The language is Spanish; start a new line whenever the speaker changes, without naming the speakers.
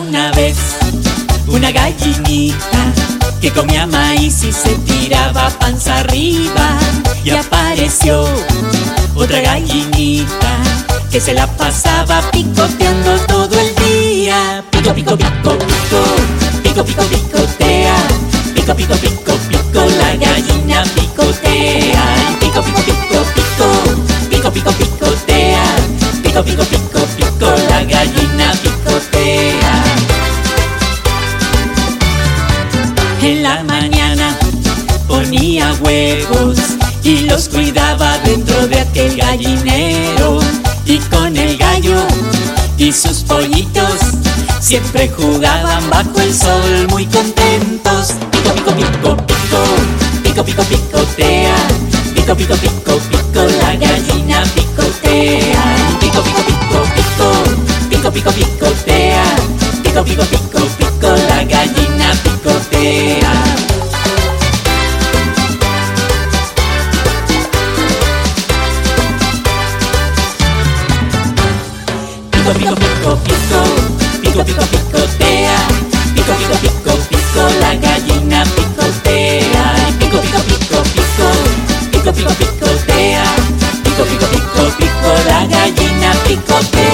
Una vez una gallinita que comía maíz y se tiraba panza arriba. Y apareció otra gallinita que se la pasaba picoteando todo el día. Pico, pico, pico. En la mañana ponía huevos y los cuidaba dentro de aquel gallinero. Y con el gallo y sus pollitos siempre jugaban bajo el sol muy contentos. Pico, pico, pico, pico, pico, pico, picotea. Pico, pico, pico, pico, pico, pico, pico, pico, pico, picotea, pico, pico, pico, pico, la gallina picotea, pico, pico, pico, pico, pico, pico, picotea, pico, pico, pico, pico, la gallina picotea.